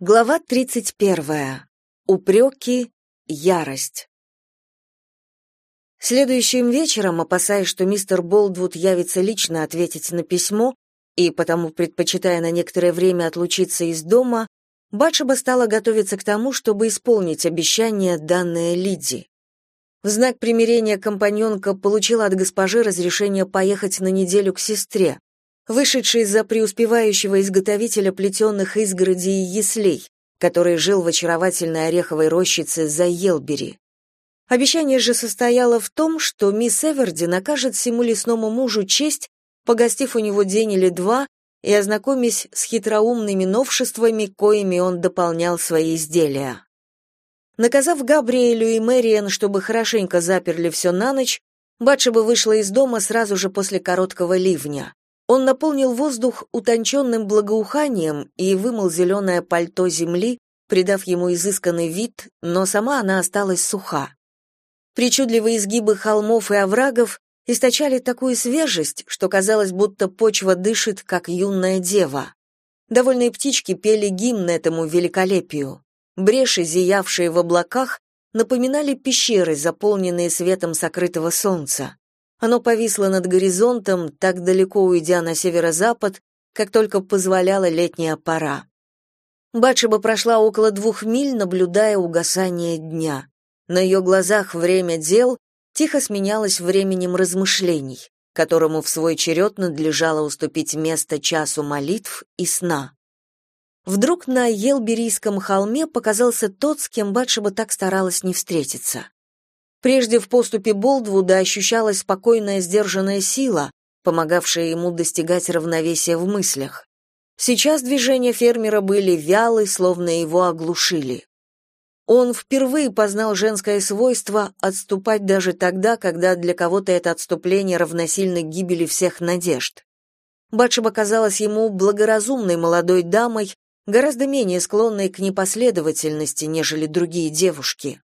Глава 31. Упреки, ярость. Следующим вечером, опасаясь, что мистер Болдвуд явится лично ответить на письмо, и потому предпочитая на некоторое время отлучиться из дома, Батшеба стала готовиться к тому, чтобы исполнить обещание, данное Лиди. В знак примирения компаньонка получила от госпожи разрешение поехать на неделю к сестре, вышедший за преуспевающего изготовителя плетеных изгородей и яслей, который жил в очаровательной ореховой рощице за Елбери. Обещание же состояло в том, что мисс Эверди накажет всему лесному мужу честь, погостив у него день или два и ознакомясь с хитроумными новшествами, коими он дополнял свои изделия. Наказав Габриэлю и Мэриэн, чтобы хорошенько заперли все на ночь, Батшеба вышла из дома сразу же после короткого ливня. Он наполнил воздух утонченным благоуханием и вымыл зеленое пальто земли, придав ему изысканный вид, но сама она осталась суха. Причудливые изгибы холмов и оврагов источали такую свежесть, что казалось, будто почва дышит, как юная дева. Довольные птички пели гимн этому великолепию. Бреши, зиявшие в облаках, напоминали пещеры, заполненные светом сокрытого солнца. Оно повисло над горизонтом, так далеко уйдя на северо-запад, как только позволяла летняя пора. Батшеба прошла около двух миль, наблюдая угасание дня. На ее глазах время дел тихо сменялось временем размышлений, которому в свой черед надлежало уступить место часу молитв и сна. Вдруг на Елберийском холме показался тот, с кем Батшеба так старалась не встретиться. Прежде в поступе Болдвуда ощущалась спокойная сдержанная сила, помогавшая ему достигать равновесия в мыслях. Сейчас движения фермера были вялы, словно его оглушили. Он впервые познал женское свойство отступать даже тогда, когда для кого-то это отступление равносильно гибели всех надежд. Батшеба казалась ему благоразумной молодой дамой, гораздо менее склонной к непоследовательности, нежели другие девушки.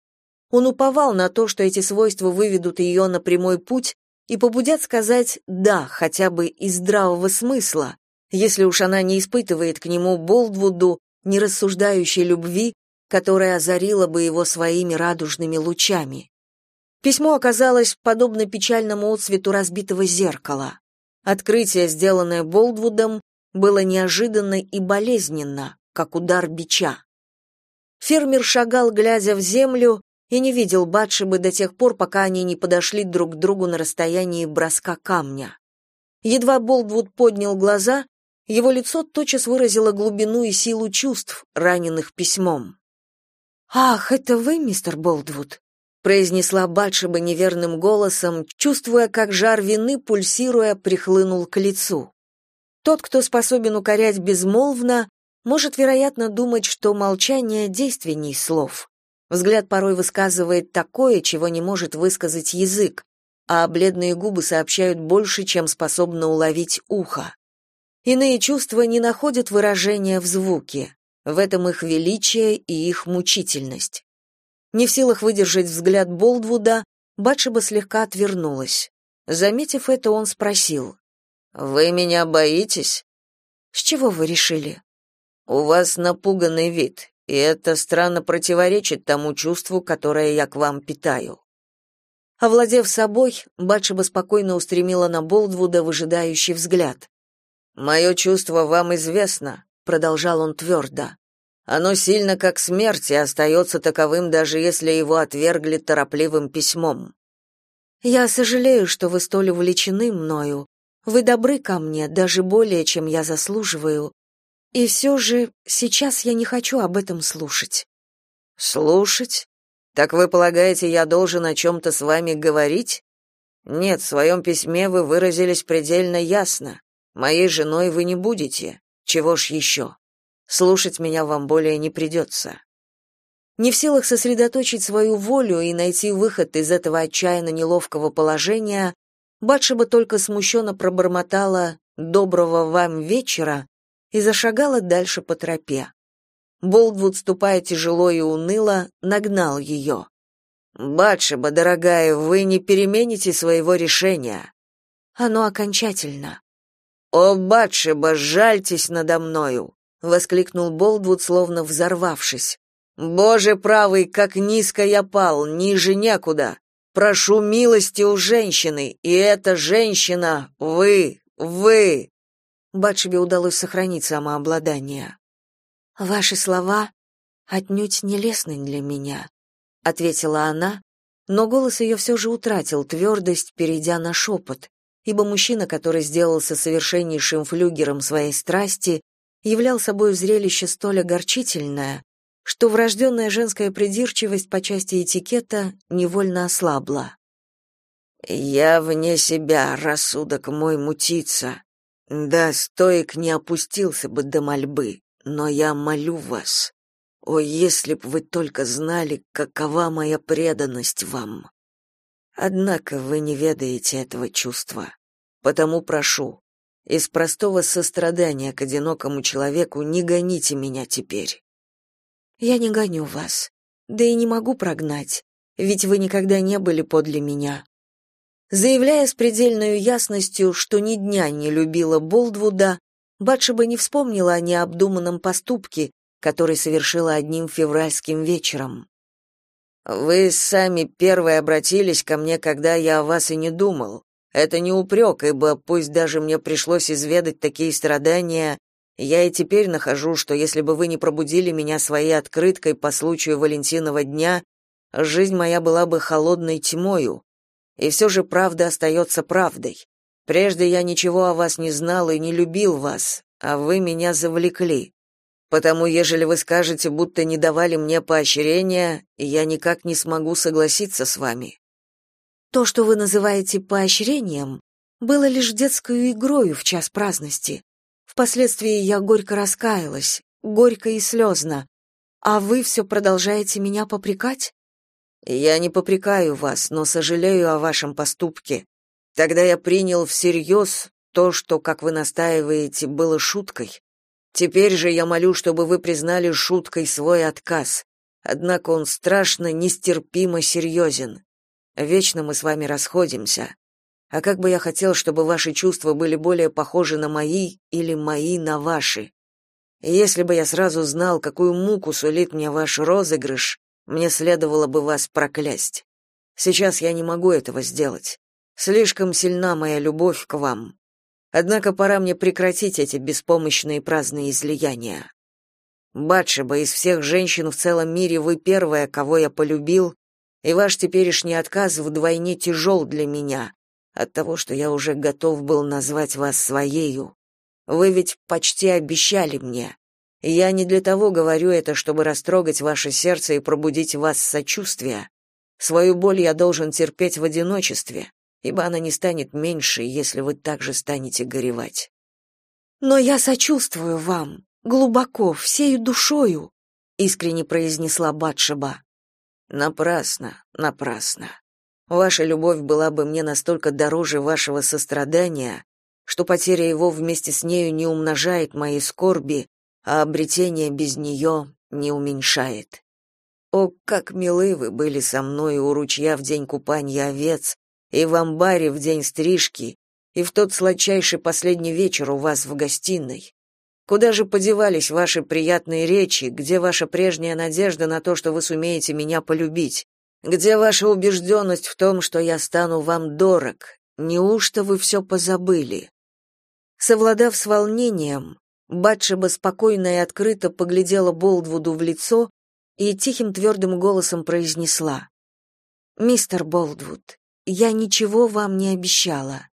Он уповал на то, что эти свойства выведут ее на прямой путь и побудят сказать «да» хотя бы из здравого смысла, если уж она не испытывает к нему Болдвуду нерассуждающей любви, которая озарила бы его своими радужными лучами. Письмо оказалось подобно печальному отсвету разбитого зеркала. Открытие, сделанное Болдвудом, было неожиданно и болезненно, как удар бича. Фермер шагал, глядя в землю, и не видел Батшебы до тех пор, пока они не подошли друг к другу на расстоянии броска камня. Едва Болдвуд поднял глаза, его лицо тотчас выразило глубину и силу чувств, раненых письмом. «Ах, это вы, мистер Болдвуд?» произнесла Батшеба неверным голосом, чувствуя, как жар вины, пульсируя, прихлынул к лицу. Тот, кто способен укорять безмолвно, может, вероятно, думать, что молчание действенней слов. Взгляд порой высказывает такое, чего не может высказать язык, а бледные губы сообщают больше, чем способно уловить ухо. Иные чувства не находят выражения в звуке. В этом их величие и их мучительность. Не в силах выдержать взгляд Болдвуда, Батшеба слегка отвернулась. Заметив это, он спросил. «Вы меня боитесь?» «С чего вы решили?» «У вас напуганный вид и это странно противоречит тому чувству, которое я к вам питаю. Овладев собой, Батшеба спокойно устремила на Болдвуда выжидающий взгляд. «Мое чувство вам известно», — продолжал он твердо. «Оно сильно как смерть и остается таковым, даже если его отвергли торопливым письмом». «Я сожалею, что вы столь увлечены мною. Вы добры ко мне, даже более, чем я заслуживаю, и все же сейчас я не хочу об этом слушать. Слушать? Так вы полагаете, я должен о чем-то с вами говорить? Нет, в своем письме вы выразились предельно ясно. Моей женой вы не будете. Чего ж еще? Слушать меня вам более не придется». Не в силах сосредоточить свою волю и найти выход из этого отчаянно неловкого положения, Батшеба только смущенно пробормотала «доброго вам вечера» и зашагала дальше по тропе. Болдвуд, ступая тяжело и уныло, нагнал ее. «Батшеба, дорогая, вы не перемените своего решения». «Оно окончательно». «О, Батшеба, жальтесь надо мною. воскликнул Болдвуд, словно взорвавшись. Боже правый, как низко я пал, ниже некуда. Прошу милости у женщины, и эта женщина вы, вы. Батшебе удалось сохранить самообладание. Ваши слова отнюдь не лестны для меня, ответила она, но голос ее все же утратил твердость, перейдя на шепот, ибо мужчина, который сделался совершеннейшим флюгером своей страсти, являл собой зрелище столь огорчительное, что врожденная женская придирчивость по части этикета невольно ослабла. «Я вне себя, рассудок мой мутится. Да, стоик не опустился бы до мольбы, но я молю вас. О, если б вы только знали, какова моя преданность вам. Однако вы не ведаете этого чувства. Потому прошу, из простого сострадания к одинокому человеку не гоните меня теперь. Я не гоню вас, да и не могу прогнать, ведь вы никогда не были подле меня. Заявляя с предельной ясностью, что ни дня не любила Болдвуда, Батшеба не вспомнила о необдуманном поступке, который совершила одним февральским вечером. Вы сами первые обратились ко мне, когда я о вас и не думал. Это не упрек, ибо пусть даже мне пришлось изведать такие страдания, я и теперь нахожу, что если бы вы не пробудили меня своей открыткой по случаю Валентинова дня, жизнь моя была бы холодной тьмою. И все же правда остается правдой. Прежде я ничего о вас не знал и не любил вас, а вы меня завлекли. Потому, ежели вы скажете, будто не давали мне поощрения, я никак не смогу согласиться с вами. То, что вы называете поощрением, было лишь детской игрою в час праздности. Впоследствии я горько раскаялась, горько и слезно. А вы все продолжаете меня попрекать? Я не попрекаю вас, но сожалею о вашем поступке. Тогда я принял всерьез то, что, как вы настаиваете, было шуткой. Теперь же я молю, чтобы вы признали шуткой свой отказ. Однако он страшно, нестерпимо серьезен. Вечно мы с вами расходимся. А как бы я хотел, чтобы ваши чувства были более похожи на мои или мои на ваши. Если бы я сразу знал, какую муку сулит мне ваш розыгрыш, мне следовало бы вас проклясть. Сейчас я не могу этого сделать. Слишком сильна моя любовь к вам. Однако пора мне прекратить эти беспомощные праздные излияния. Батшеба, из всех женщин в целом мире вы первая, кого я полюбил, и ваш теперешний отказ вдвойне тяжел для меня, от того, что я уже готов был назвать вас своею. Вы ведь почти обещали мне. Я не для того говорю это, чтобы растрогать ваше сердце и пробудить в вас сочувствие. Свою боль я должен терпеть в одиночестве, ибо она не станет меньше, если вы также станете горевать. Но я сочувствую вам, глубоко, всею душою, искренне произнесла Батшеба. Напрасно, напрасно. Ваша любовь была бы мне настолько дороже вашего сострадания, что потеря его вместе с нею не умножает моей скорби, а обретение без нее не уменьшает. О, как милы вы были со мной у ручья в день купания овец, и в амбаре в день стрижки, и в тот сладчайший последний вечер у вас в гостиной. Куда же подевались ваши приятные речи, где ваша прежняя надежда на то, что вы сумеете меня полюбить? Где ваша убежденность в том, что я стану вам дорог? Неужто вы все позабыли? Совладав с волнением, Батшеба спокойно и открыто поглядела Болдвуду в лицо и тихим твердым голосом произнесла: "Мистер Болдвуд, я ничего вам не обещала.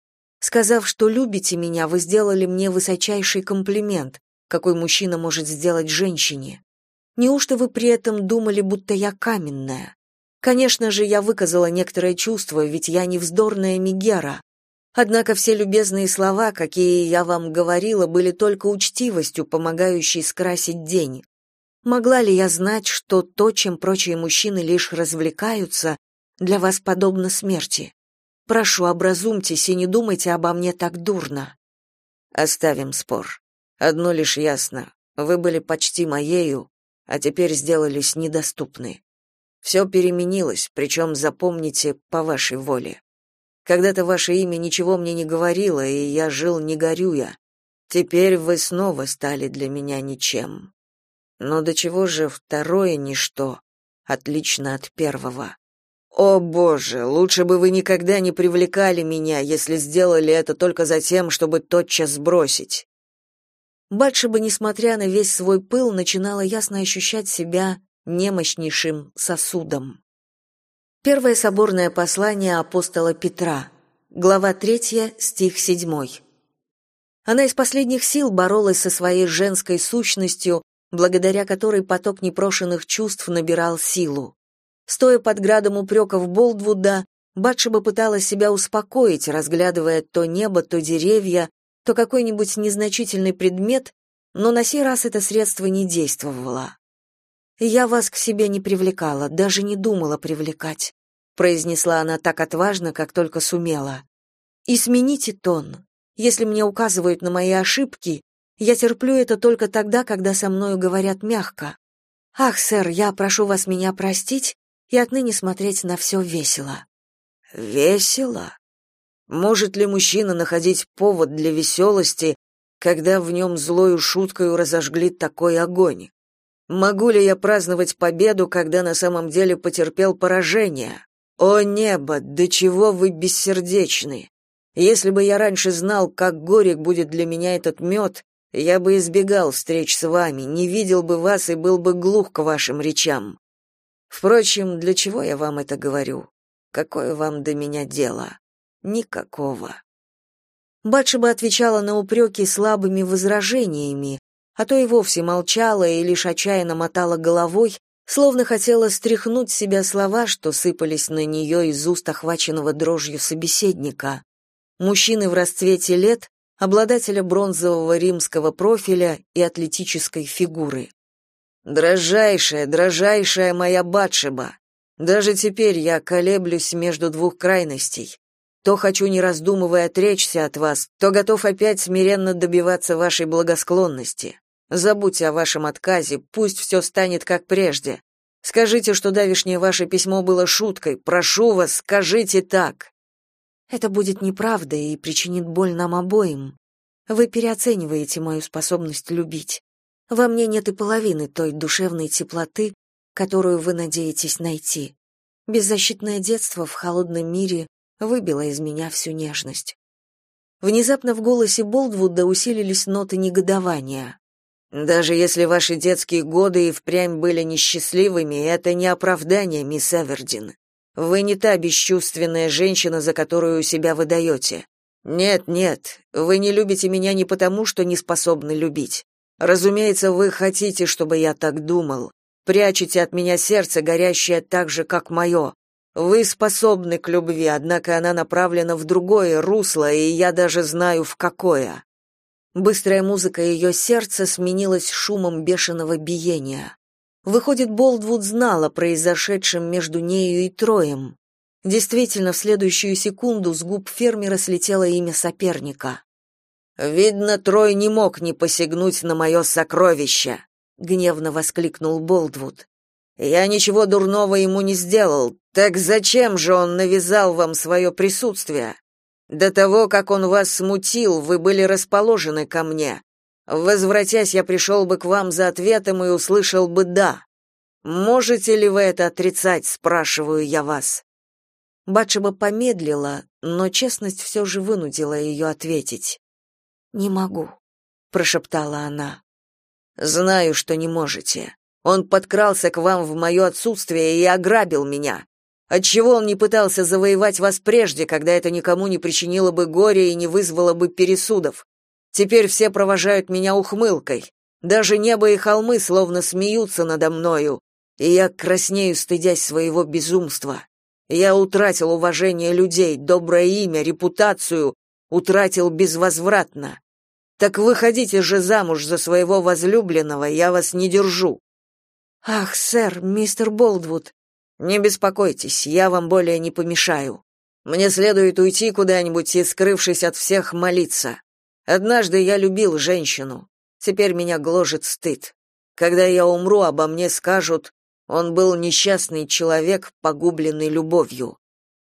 Сказав, что любите меня, вы сделали мне высочайший комплимент, какой мужчина может сделать женщине. Неужто вы при этом думали, будто я каменная? Конечно же, я выказала некоторое чувство, ведь я не вздорная Мигера. Однако все любезные слова, какие я вам говорила, были только учтивостью, помогающей скрасить день. Могла ли я знать, что то, чем прочие мужчины лишь развлекаются, для вас подобно смерти? Прошу, образумьтесь и не думайте обо мне так дурно. Оставим спор. Одно лишь ясно. Вы были почти моею, а теперь сделались недоступны. Все переменилось, причем, запомните, по вашей воле. Когда-то ваше имя ничего мне не говорило, и я жил не горюя. Теперь вы снова стали для меня ничем. Но до чего же второе ничто, отлично от первого? О, боже, лучше бы вы никогда не привлекали меня, если сделали это только за тем, чтобы тотчас сбросить. Батшеба, несмотря на весь свой пыл, начинала ясно ощущать себя немощнейшим сосудом. Первое соборное послание апостола Петра, глава 3, стих 7. Она из последних сил боролась со своей женской сущностью, благодаря которой поток непрошенных чувств набирал силу. Стоя под градом упреков Болдвуда, Батшеба пыталась себя успокоить, разглядывая то небо, то деревья, то какой-нибудь незначительный предмет, но на сей раз это средство не действовало. «Я вас к себе не привлекала, даже не думала привлекать», произнесла она так отважно, как только сумела. «И смените тон. Если мне указывают на мои ошибки, я терплю это только тогда, когда со мною говорят мягко. Ах, сэр, я прошу вас меня простить и отныне смотреть на все весело. Весело? Может ли мужчина находить повод для веселости, когда в нем злою шуткою разожгли такой огонь? Могу ли я праздновать победу, когда на самом деле потерпел поражение? О небо, до чего вы бессердечны! Если бы я раньше знал, как горек будет для меня этот мед, я бы избегал встреч с вами, не видел бы вас и был бы глух к вашим речам. Впрочем, для чего я вам это говорю? Какое вам до меня дело? Никакого. Батшеба отвечала на упреки слабыми возражениями, а то и вовсе молчала и лишь отчаянно мотала головой, словно хотела стряхнуть с себя слова, что сыпались на нее из уст охваченного дрожью собеседника мужчины в расцвете лет, обладателя бронзового римского профиля и атлетической фигуры. Дрожайшая, дрожайшая моя Батшеба. Даже теперь я колеблюсь между двух крайностей. То хочу, не раздумывая, отречься от вас, то готов опять смиренно добиваться вашей благосклонности. Забудьте о вашем отказе, пусть все станет как прежде. Скажите, что давешнее ваше письмо было шуткой. Прошу вас, скажите так. Это будет неправда и причинит боль нам обоим. Вы переоцениваете мою способность любить. Во мне нет и половины той душевной теплоты, которую вы надеетесь найти. Беззащитное детство в холодном мире выбило из меня всю нежность. Внезапно в голосе Болдвуда усилились ноты негодования. Даже если ваши детские годы и впрямь были несчастливыми, это не оправдание, мисс Эвердин. Вы не та бесчувственная женщина, за которую себя выдаете. Нет, нет, вы не любите меня не потому, что не способны любить. Разумеется, вы хотите, чтобы я так думал. Прячете от меня сердце, горящее так же, как мое. Вы способны к любви, однако она направлена в другое русло, и я даже знаю, в какое. Быстрая музыка ее сердца сменилась шумом бешеного биения. Выходит, Болдвуд знал о произошедшем между нею и Троем. Действительно, в следующую секунду с губ фермера слетело имя соперника. «Видно, Трой не мог не посягнуть на мое сокровище», — гневно воскликнул Болдвуд. «Я ничего дурного ему не сделал, так зачем же он навязал вам свое присутствие? До того, как он вас смутил, вы были расположены ко мне. Возвратясь, я пришел бы к вам за ответом и услышал бы «да». Можете ли вы это отрицать, спрашиваю я вас?» Батшеба помедлила, но честность все же вынудила ее ответить. «Не могу», — прошептала она. «Знаю, что не можете. Он подкрался к вам в мое отсутствие и ограбил меня. Отчего он не пытался завоевать вас прежде, когда это никому не причинило бы горя и не вызвало бы пересудов? Теперь все провожают меня ухмылкой. Даже небо и холмы словно смеются надо мною, и я краснею, стыдясь своего безумства. Я утратил уважение людей, доброе имя, репутацию, утратил безвозвратно. Так выходите же замуж за своего возлюбленного, я вас не держу. Ах, сэр, мистер Болдвуд, не беспокойтесь, я вам более не помешаю. Мне следует уйти куда-нибудь и, скрывшись от всех, молиться. Однажды я любил женщину. Теперь меня гложет стыд. Когда я умру, обо мне скажут: он был несчастный человек, погубленный любовью.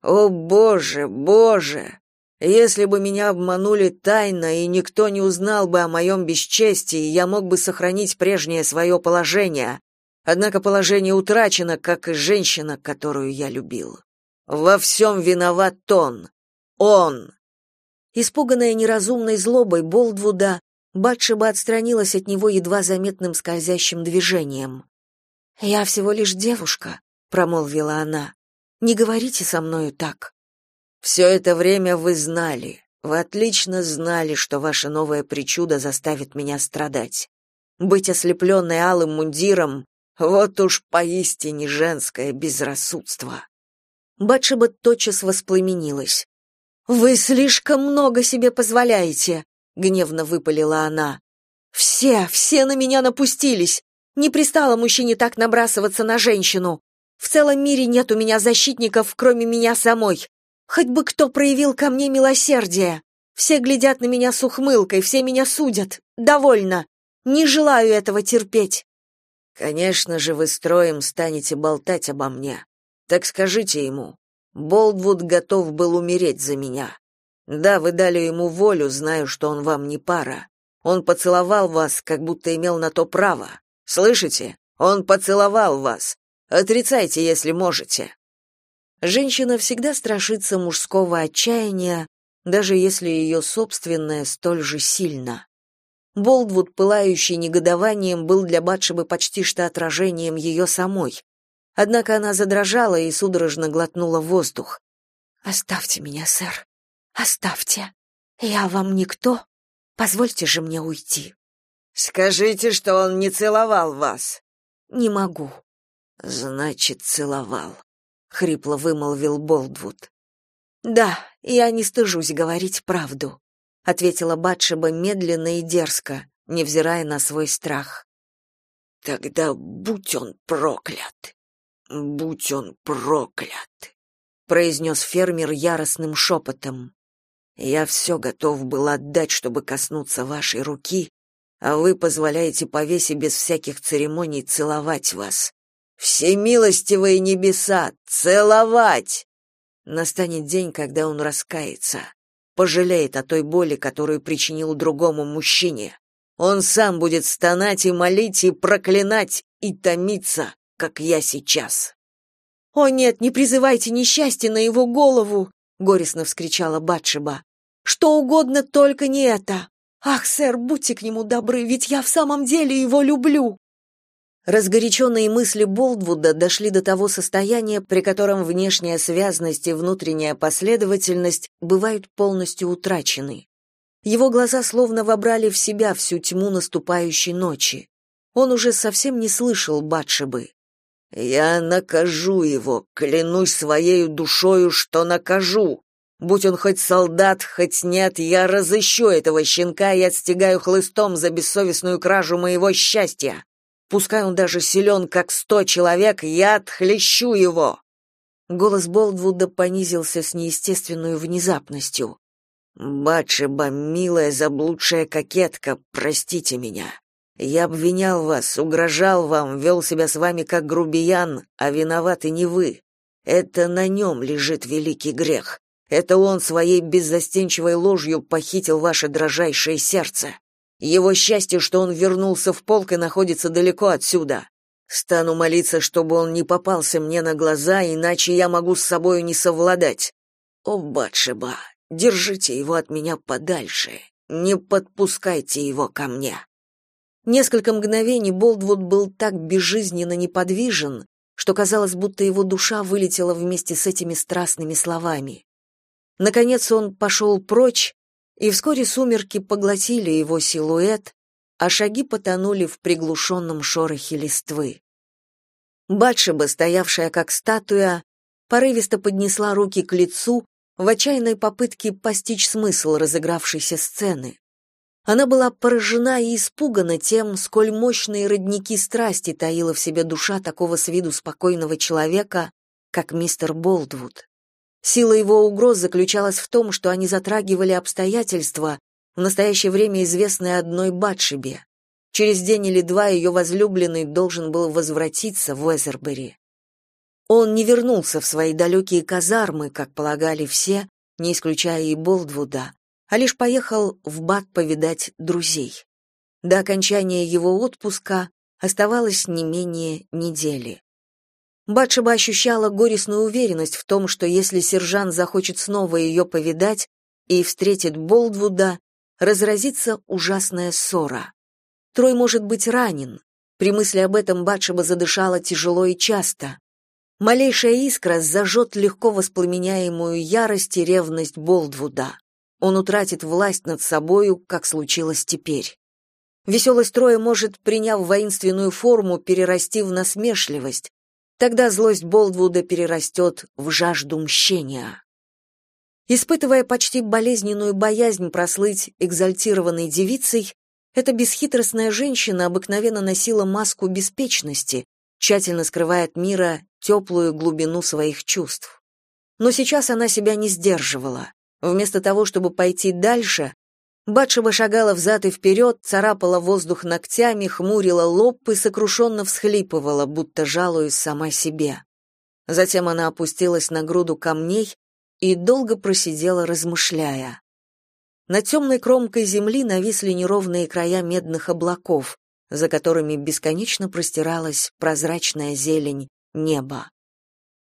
О, боже, боже. Если бы меня обманули тайно и никто не узнал бы о моем бесчестии, я мог бы сохранить прежнее свое положение. Однако положение утрачено, как и женщина, которую я любил. Во всем виноват он. Он. Испуганная неразумной злобой Болдвуда, Батшеба отстранилась от него едва заметным скользящим движением. «Я всего лишь девушка», — промолвила она. «Не говорите со мною так». Все это время вы знали, вы отлично знали, что ваше новое причудо заставит меня страдать. Быть ослепленной алым мундиром — вот уж поистине женское безрассудство. Батшеба тотчас воспламенилась. «Вы слишком много себе позволяете», — гневно выпалила она. «Все, все на меня напустились. Не пристало мужчине так набрасываться на женщину. В целом мире нет у меня защитников, кроме меня самой. Хоть бы кто проявил ко мне милосердие. Все глядят на меня с ухмылкой, все меня судят. Довольно. Не желаю этого терпеть. Конечно же, вы строем станете болтать обо мне. Так скажите ему. Болдвуд готов был умереть за меня. Да, вы дали ему волю, знаю, что он вам не пара. Он поцеловал вас, как будто имел на то право. Слышите? Он поцеловал вас. Отрицайте, если можете. Женщина всегда страшится мужского отчаяния, даже если ее собственное столь же сильно. Болдвуд, пылающий негодованием, был для Батшебы почти что отражением ее самой. Однако она задрожала и судорожно глотнула воздух. «Оставьте меня, сэр. Оставьте. Я вам никто. Позвольте же мне уйти». «Скажите, что он не целовал вас». «Не могу». «Значит, целовал» хрипло вымолвил Болдвуд. Да, я не стыжусь говорить правду, ответила Батшеба медленно и дерзко, невзирая на свой страх. Тогда будь он проклят. Будь он проклят, произнес фермер яростным шепотом. Я все готов был отдать, чтобы коснуться вашей руки, а вы позволяете повесе без всяких церемоний целовать вас. Всемилостивые небеса, целовать! Настанет день, когда он раскается, пожалеет о той боли, которую причинил другому мужчине. Он сам будет стонать и молить и проклинать и томиться, как я сейчас. О нет, не призывайте несчастья на его голову, горестно вскричала Батшеба. Что угодно, только не это. Ах, сэр, будьте к нему добры, ведь я в самом деле его люблю. Разгоряченные мысли Болдвуда дошли до того состояния, при котором внешняя связность и внутренняя последовательность бывают полностью утрачены. Его глаза словно вобрали в себя всю тьму наступающей ночи. Он уже совсем не слышал Батшебы. «Я накажу его, клянусь своей душою, что накажу. Будь он хоть солдат, хоть нет, я разыщу этого щенка и отстегаю хлыстом за бессовестную кражу моего счастья. Пускай он даже силен, как сто человек, я отхлещу его!» Голос Болдвуда понизился с неестественной внезапностью. «Батшеба, милая заблудшая кокетка, простите меня. Я обвинял вас, угрожал вам, вел себя с вами как грубиян, а виноваты не вы. Это на нем лежит великий грех. Это он своей беззастенчивой ложью похитил ваше дрожайшее сердце. Его счастье, что он вернулся в полк и находится далеко отсюда. Стану молиться, чтобы он не попался мне на глаза, иначе я могу с собою не совладать. О, Батшеба, держите его от меня подальше. Не подпускайте его ко мне. Несколько мгновений Болдвуд был так безжизненно неподвижен, что казалось, будто его душа вылетела вместе с этими страстными словами. Наконец он пошел прочь, и вскоре сумерки поглотили его силуэт, а шаги потонули в приглушенном шорохе листвы. Батшеба, стоявшая как статуя, порывисто поднесла руки к лицу в отчаянной попытке постичь смысл разыгравшейся сцены. Она была поражена и испугана тем, сколь мощные родники страсти таила в себе душа такого с виду спокойного человека, как мистер Болдвуд. Сила его угроз заключалась в том, что они затрагивали обстоятельства, в настоящее время известные одной Батшебе. Через день или два ее возлюбленный должен был возвратиться в Уэзербери. Он не вернулся в свои далекие казармы, как полагали все, не исключая и Болдвуда, а лишь поехал в Бат повидать друзей. До окончания его отпуска оставалось не менее недели. Батшеба ощущала горестную уверенность в том, что если сержант захочет снова ее повидать и встретит Болдвуда, разразится ужасная ссора. Трой может быть ранен. При мысли об этом Батшеба задышала тяжело и часто. Малейшая искра зажжет легко воспламеняемую ярость и ревность Болдвуда. Он утратит власть над собою, как случилось теперь. Веселость Троя может, приняв воинственную форму, перерасти в насмешливость. Тогда злость Болдвуда перерастет в жажду мщения. Испытывая почти болезненную боязнь прослыть экзальтированной девицей, эта бесхитростная женщина обыкновенно носила маску беспечности, тщательно скрывая от мира теплую глубину своих чувств. Но сейчас она себя не сдерживала. Вместо того, чтобы пойти дальше, Батшева шагала взад и вперед, царапала воздух ногтями, хмурила лоб и сокрушенно всхлипывала, будто жалуясь сама себе. Затем она опустилась на груду камней и долго просидела, размышляя. На темной кромкой земли нависли неровные края медных облаков, за которыми бесконечно простиралась прозрачная зелень неба.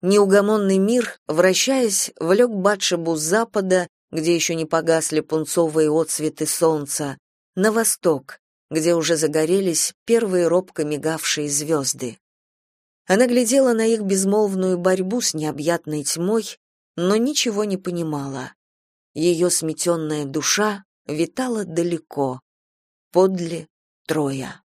Неугомонный мир, вращаясь, влек Батшебу с запада где еще не погасли пунцовые отсветы солнца, на восток, где уже загорелись первые робко мигавшие звезды. Она глядела на их безмолвную борьбу с необъятной тьмой, но ничего не понимала. Ее сметенная душа витала далеко, подле Троя.